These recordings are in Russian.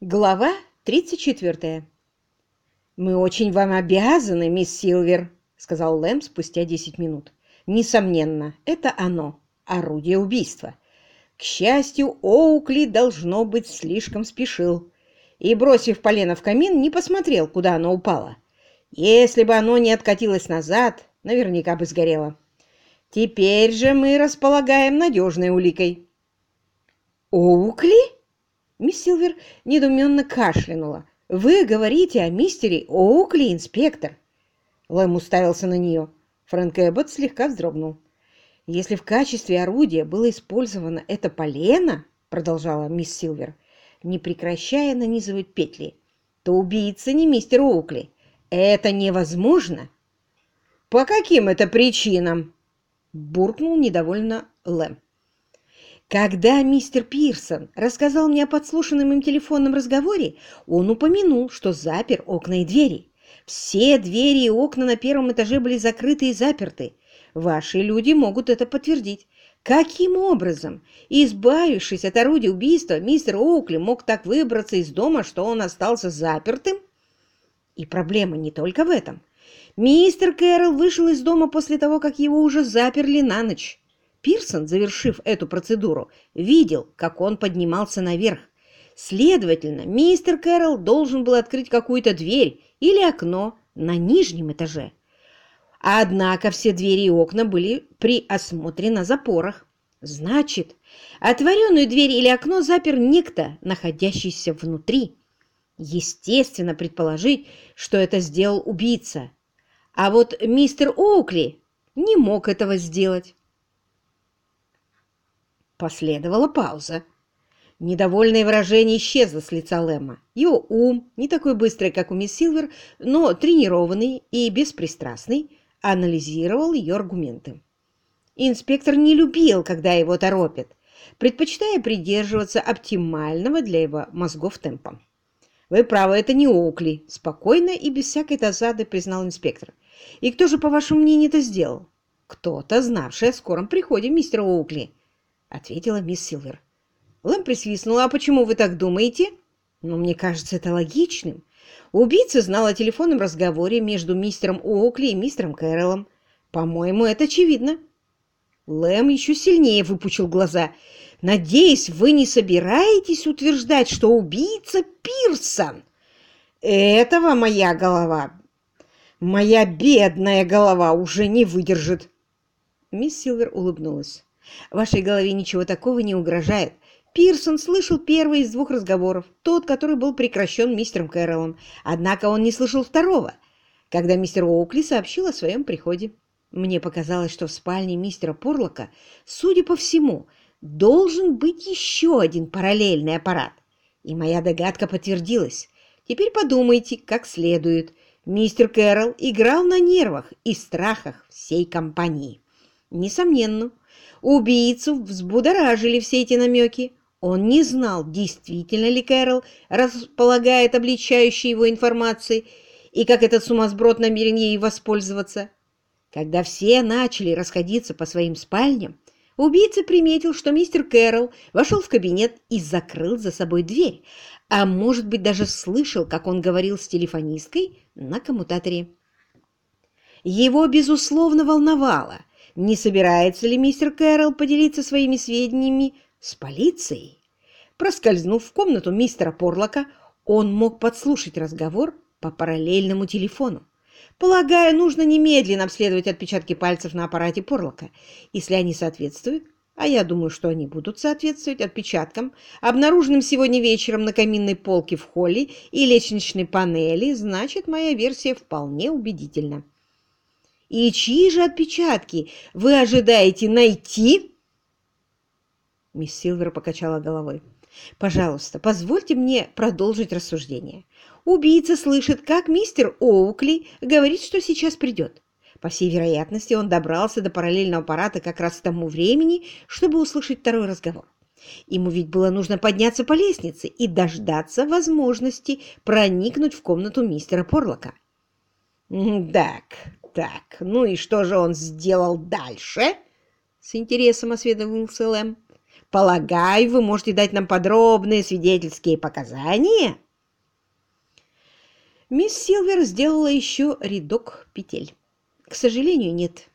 Глава 34. «Мы очень вам обязаны, мисс Силвер», — сказал Лэм спустя 10 минут. «Несомненно, это оно, орудие убийства. К счастью, Оукли, должно быть, слишком спешил и, бросив полено в камин, не посмотрел, куда оно упало. Если бы оно не откатилось назад, наверняка бы сгорело. Теперь же мы располагаем надежной уликой». «Оукли?» Мисс Силвер недоуменно кашлянула. «Вы говорите о мистере Оукли, инспектор?» Лэм уставился на нее. Фрэнк Эббот слегка вздрогнул. «Если в качестве орудия было использовано это полено, — продолжала мисс Силвер, не прекращая нанизывать петли, — то убийца не мистер Оукли. Это невозможно!» «По каким это причинам?» — буркнул недовольно Лэм. Когда мистер Пирсон рассказал мне о подслушанном им телефонном разговоре, он упомянул, что запер окна и двери. Все двери и окна на первом этаже были закрыты и заперты. Ваши люди могут это подтвердить. Каким образом, избавившись от орудия убийства, мистер Оукли мог так выбраться из дома, что он остался запертым? И проблема не только в этом. Мистер Кэрролл вышел из дома после того, как его уже заперли на ночь. Пирсон, завершив эту процедуру, видел, как он поднимался наверх. Следовательно, мистер Кэрролл должен был открыть какую-то дверь или окно на нижнем этаже. Однако все двери и окна были при осмотре на запорах. Значит, отворенную дверь или окно запер некто, находящийся внутри. Естественно предположить, что это сделал убийца. А вот мистер Оукли не мог этого сделать. Последовала пауза. Недовольное выражение исчезло с лица Лэма. Его ум, не такой быстрый, как у мисс Силвер, но тренированный и беспристрастный, анализировал ее аргументы. Инспектор не любил, когда его торопят, предпочитая придерживаться оптимального для его мозгов темпа. «Вы правы, это не Оукли», — спокойно и без всякой досады признал инспектор. «И кто же, по вашему мнению, это сделал?» «Кто-то, знавший о скором приходе мистера Оукли», — ответила мисс Силвер. Лэм присвистнула. «А почему вы так думаете?» «Ну, мне кажется, это логичным. Убийца знал о телефонном разговоре между мистером Оукли и мистером Кэрроллом. По-моему, это очевидно». Лэм еще сильнее выпучил глаза. «Надеюсь, вы не собираетесь утверждать, что убийца Пирсон?» «Этого моя голова, моя бедная голова уже не выдержит!» Мисс Силвер улыбнулась. Вашей голове ничего такого не угрожает. Пирсон слышал первый из двух разговоров, тот, который был прекращен мистером Кэрроллом. Однако он не слышал второго, когда мистер Оукли сообщил о своем приходе. Мне показалось, что в спальне мистера Порлока, судя по всему, должен быть еще один параллельный аппарат. И моя догадка подтвердилась. Теперь подумайте, как следует. Мистер Кэрролл играл на нервах и страхах всей компании. Несомненно, Убийцу взбудоражили все эти намеки. Он не знал, действительно ли Кэрол располагает обличающей его информацией и как этот сумасброд намерен ей воспользоваться. Когда все начали расходиться по своим спальням, убийца приметил, что мистер Кэрол вошел в кабинет и закрыл за собой дверь, а может быть даже слышал, как он говорил с телефонисткой на коммутаторе. Его, безусловно, волновало, не собирается ли мистер Кэрролл поделиться своими сведениями с полицией. Проскользнув в комнату мистера Порлока, он мог подслушать разговор по параллельному телефону. Полагаю, нужно немедленно обследовать отпечатки пальцев на аппарате Порлока. Если они соответствуют, а я думаю, что они будут соответствовать отпечаткам, обнаруженным сегодня вечером на каминной полке в холле и лестничной панели, значит, моя версия вполне убедительна. И чьи же отпечатки вы ожидаете найти?» Мисс Силвер покачала головой. «Пожалуйста, позвольте мне продолжить рассуждение. Убийца слышит, как мистер Оукли говорит, что сейчас придет. По всей вероятности, он добрался до параллельного аппарата как раз к тому времени, чтобы услышать второй разговор. Ему ведь было нужно подняться по лестнице и дождаться возможности проникнуть в комнату мистера Порлока. «Так, так, ну и что же он сделал дальше? С интересом осведомился Лэм. Полагаю, вы можете дать нам подробные свидетельские показания?» Мисс Силвер сделала еще рядок петель. «К сожалению, нет.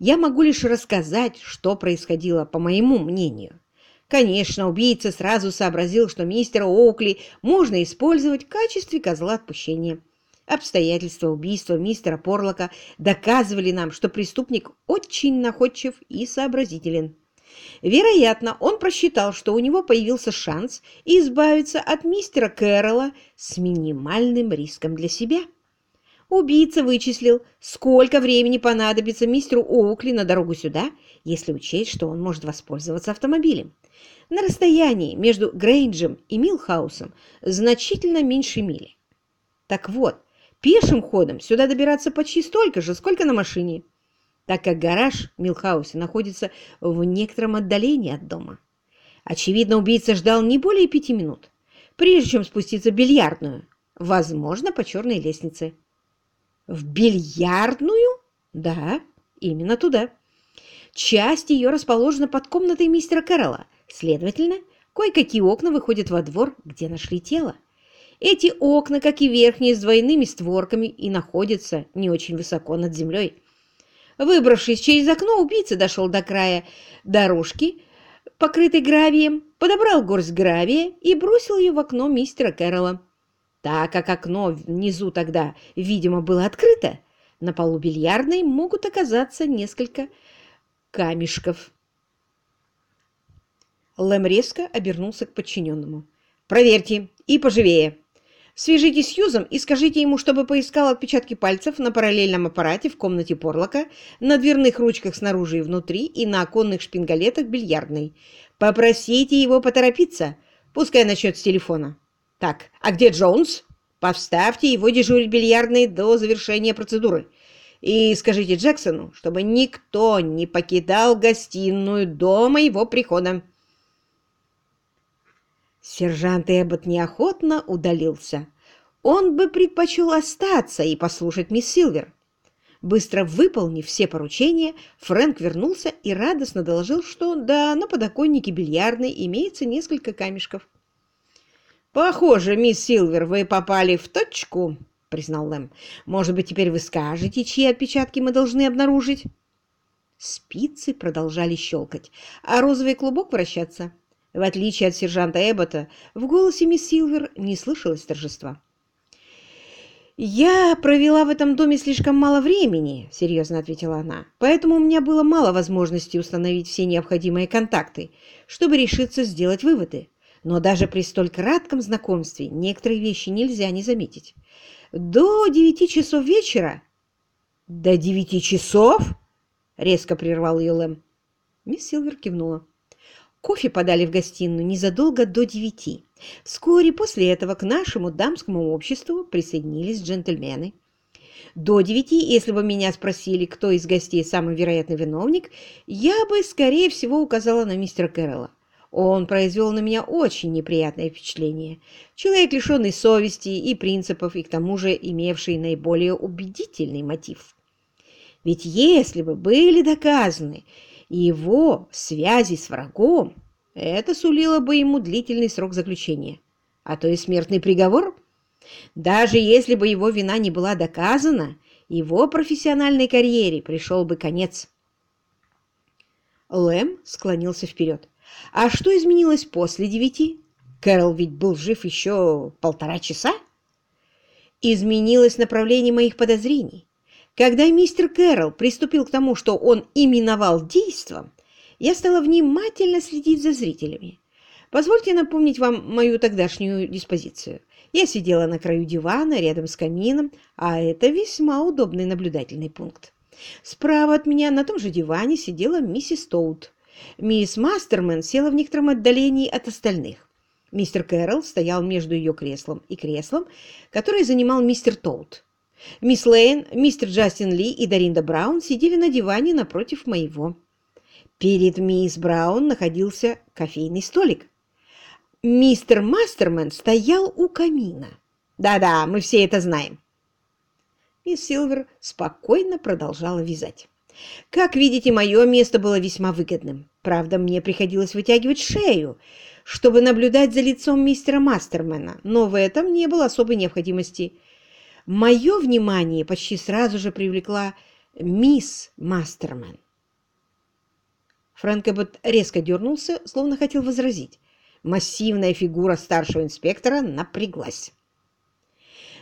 Я могу лишь рассказать, что происходило, по моему мнению. Конечно, убийца сразу сообразил, что мистера Оукли можно использовать в качестве козла отпущения. Обстоятельства убийства мистера Порлока доказывали нам, что преступник очень находчив и сообразителен. Вероятно, он просчитал, что у него появился шанс избавиться от мистера Кэрролла с минимальным риском для себя. Убийца вычислил, сколько времени понадобится мистеру Оукли на дорогу сюда, если учесть, что он может воспользоваться автомобилем. На расстоянии между Грейнджем и Милхаусом значительно меньше мили. Так вот, пешим ходом сюда добираться почти столько же, сколько на машине так как гараж в Милхаусе находится в некотором отдалении от дома. Очевидно, убийца ждал не более пяти минут, прежде чем спуститься в бильярдную, возможно, по черной лестнице. В бильярдную? Да, именно туда. Часть ее расположена под комнатой мистера Кэрролла. Следовательно, кое-какие окна выходят во двор, где нашли тело. Эти окна, как и верхние, с двойными створками и находятся не очень высоко над землей. Выбравшись через окно, убийца дошел до края дорожки, покрытой гравием, подобрал горсть гравия и бросил ее в окно мистера Кэрролла. Так как окно внизу тогда, видимо, было открыто, на полу бильярдной могут оказаться несколько камешков. Лэм резко обернулся к подчиненному. «Проверьте, и поживее!» Свяжитесь с Юзом и скажите ему, чтобы поискал отпечатки пальцев на параллельном аппарате в комнате Порлока, на дверных ручках снаружи и внутри и на оконных шпингалетах бильярдной. Попросите его поторопиться. Пускай начнет с телефона. Так, а где Джонс? Поставьте его дежурить бильярдной до завершения процедуры. И скажите Джексону, чтобы никто не покидал гостиную до моего прихода. Сержант Эббот неохотно удалился. Он бы предпочел остаться и послушать мисс Силвер. Быстро выполнив все поручения, Фрэнк вернулся и радостно доложил, что да, на подоконнике бильярдной имеется несколько камешков. «Похоже, мисс Силвер, вы попали в точку», — признал Лэм. «Может быть, теперь вы скажете, чьи отпечатки мы должны обнаружить?» Спицы продолжали щелкать, а розовый клубок вращаться. В отличие от сержанта Эббота, в голосе мисс Силвер не слышалось торжества. «Я провела в этом доме слишком мало времени», — серьезно ответила она, «поэтому у меня было мало возможности установить все необходимые контакты, чтобы решиться сделать выводы. Но даже при столь кратком знакомстве некоторые вещи нельзя не заметить. До девяти часов вечера...» «До девяти часов?» — резко прервал ее Лэм. Мисс Силвер кивнула. Кофе подали в гостиную незадолго до девяти. Вскоре после этого к нашему дамскому обществу присоединились джентльмены. До девяти, если бы меня спросили, кто из гостей самый вероятный виновник, я бы, скорее всего, указала на мистера Кэрролла. Он произвел на меня очень неприятное впечатление. Человек, лишенный совести и принципов, и к тому же имевший наиболее убедительный мотив. Ведь если бы были доказаны его связи с врагом, это сулило бы ему длительный срок заключения, а то и смертный приговор. Даже если бы его вина не была доказана, его профессиональной карьере пришел бы конец. Лэм склонился вперед. А что изменилось после девяти? Кэрол ведь был жив еще полтора часа. Изменилось направление моих подозрений. Когда мистер Кэрролл приступил к тому, что он именовал действом, я стала внимательно следить за зрителями. Позвольте напомнить вам мою тогдашнюю диспозицию. Я сидела на краю дивана рядом с камином, а это весьма удобный наблюдательный пункт. Справа от меня на том же диване сидела миссис Тоут. Мисс Мастермен села в некотором отдалении от остальных. Мистер Кэрролл стоял между ее креслом и креслом, которое занимал мистер Тоут. Мисс Лейн, мистер Джастин Ли и Даринда Браун сидели на диване напротив моего. Перед мисс Браун находился кофейный столик. Мистер Мастермен стоял у камина. Да-да, мы все это знаем. Мисс Силвер спокойно продолжала вязать. Как видите, мое место было весьма выгодным. Правда, мне приходилось вытягивать шею, чтобы наблюдать за лицом мистера Мастермена, но в этом не было особой необходимости. Мое внимание почти сразу же привлекла мисс Мастермен. Фрэнк Эббот резко дернулся, словно хотел возразить. Массивная фигура старшего инспектора напряглась.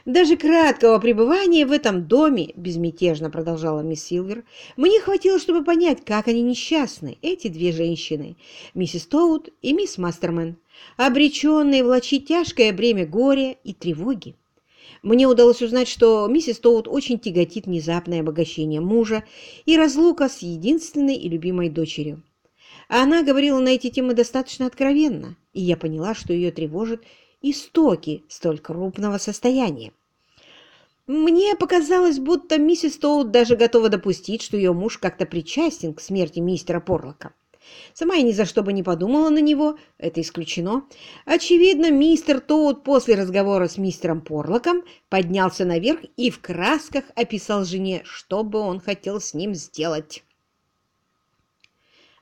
Даже краткого пребывания в этом доме, безмятежно продолжала мисс Силвер, мне хватило, чтобы понять, как они несчастны, эти две женщины, миссис Тоут и мисс Мастермен, обреченные влачить тяжкое бремя горя и тревоги. Мне удалось узнать, что миссис Тоут очень тяготит внезапное обогащение мужа и разлука с единственной и любимой дочерью. Она говорила на эти темы достаточно откровенно, и я поняла, что ее тревожит истоки столь крупного состояния. Мне показалось, будто миссис Тоут даже готова допустить, что ее муж как-то причастен к смерти мистера Порлока. Сама я ни за что бы не подумала на него, это исключено. Очевидно, мистер Тоут после разговора с мистером Порлоком поднялся наверх и в красках описал жене, что бы он хотел с ним сделать.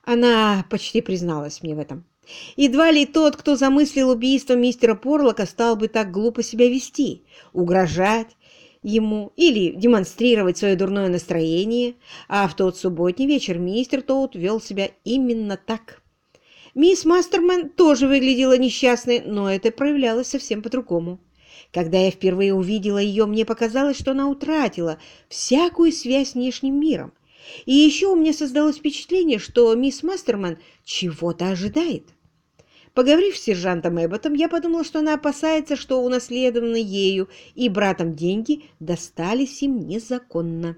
Она почти призналась мне в этом. Едва ли тот, кто замыслил убийство мистера Порлока, стал бы так глупо себя вести, угрожать ему или демонстрировать свое дурное настроение, а в тот субботний вечер мистер Тоут вел себя именно так. Мисс Мастерман тоже выглядела несчастной, но это проявлялось совсем по-другому. Когда я впервые увидела ее, мне показалось, что она утратила всякую связь с внешним миром. И еще у меня создалось впечатление, что мисс Мастерман чего-то ожидает. Поговорив с сержантом Эбботом, я подумала, что она опасается, что унаследованные ею и братом деньги достались им незаконно.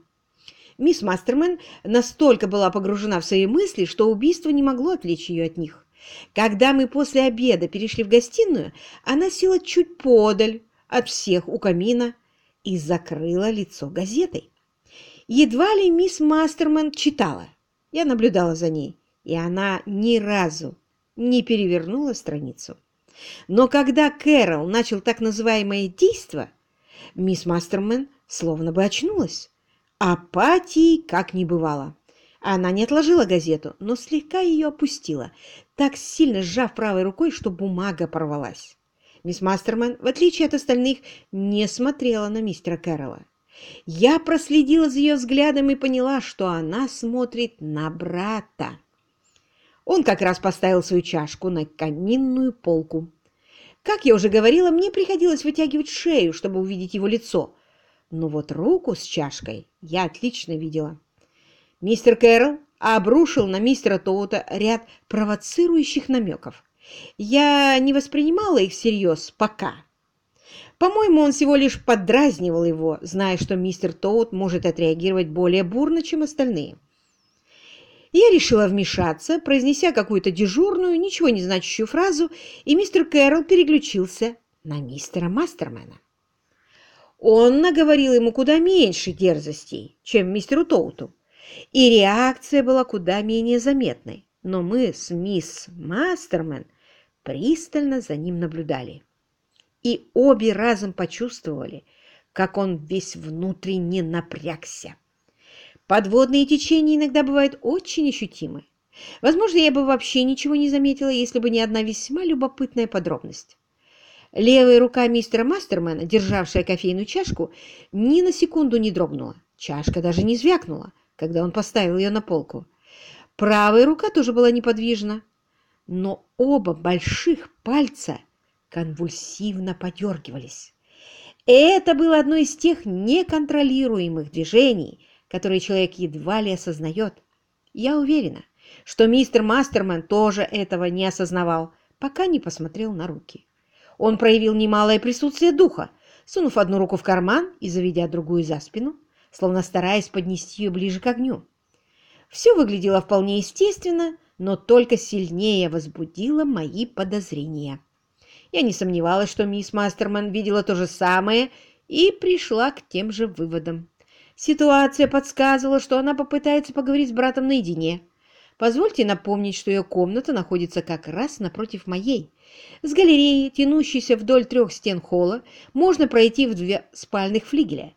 Мисс Мастермен настолько была погружена в свои мысли, что убийство не могло отвлечь ее от них. Когда мы после обеда перешли в гостиную, она села чуть подаль от всех у камина и закрыла лицо газетой. Едва ли мисс Мастермен читала. Я наблюдала за ней, и она ни разу не перевернула страницу. Но когда Кэрол начал так называемое действо, мисс Мастермен словно бы очнулась. Апатии как не бывало. Она не отложила газету, но слегка ее опустила, так сильно сжав правой рукой, что бумага порвалась. Мисс Мастермен, в отличие от остальных, не смотрела на мистера Кэрролла. Я проследила за ее взглядом и поняла, что она смотрит на брата. Он как раз поставил свою чашку на каминную полку. Как я уже говорила, мне приходилось вытягивать шею, чтобы увидеть его лицо. Но вот руку с чашкой я отлично видела. Мистер Кэрролл обрушил на мистера Тоута ряд провоцирующих намеков. Я не воспринимала их всерьез пока. По-моему, он всего лишь поддразнивал его, зная, что мистер Тоут может отреагировать более бурно, чем остальные. Я решила вмешаться, произнеся какую-то дежурную, ничего не значащую фразу, и мистер Кэрролл переключился на мистера Мастермена. Он наговорил ему куда меньше дерзостей, чем мистеру Тоуту, и реакция была куда менее заметной, но мы с мисс Мастермен пристально за ним наблюдали. И обе разом почувствовали, как он весь внутренне напрягся. Подводные течения иногда бывают очень ощутимы. Возможно, я бы вообще ничего не заметила, если бы не одна весьма любопытная подробность. Левая рука мистера Мастермена, державшая кофейную чашку, ни на секунду не дрогнула. Чашка даже не звякнула, когда он поставил ее на полку. Правая рука тоже была неподвижна, но оба больших пальца конвульсивно подергивались. Это было одно из тех неконтролируемых движений, которые человек едва ли осознает. Я уверена, что мистер Мастерман тоже этого не осознавал, пока не посмотрел на руки. Он проявил немалое присутствие духа, сунув одну руку в карман и заведя другую за спину, словно стараясь поднести ее ближе к огню. Все выглядело вполне естественно, но только сильнее возбудило мои подозрения. Я не сомневалась, что мисс Мастерман видела то же самое и пришла к тем же выводам. Ситуация подсказывала, что она попытается поговорить с братом наедине. Позвольте напомнить, что ее комната находится как раз напротив моей. С галереи, тянущейся вдоль трех стен холла, можно пройти в две спальных флигеля.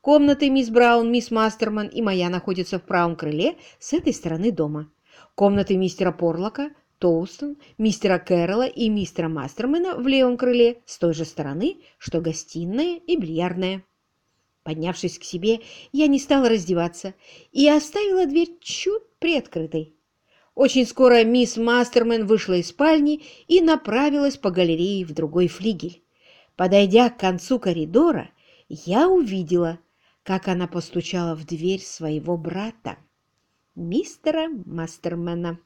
Комнаты мисс Браун, мисс Мастерман и моя находятся в правом крыле с этой стороны дома. Комнаты мистера Порлока, Тоустон, мистера Кэрролла и мистера Мастермена в левом крыле с той же стороны, что гостиная и бильярдная. Поднявшись к себе, я не стала раздеваться и оставила дверь чуть приоткрытой. Очень скоро мисс Мастермен вышла из спальни и направилась по галерее в другой флигель. Подойдя к концу коридора, я увидела, как она постучала в дверь своего брата, мистера Мастермена.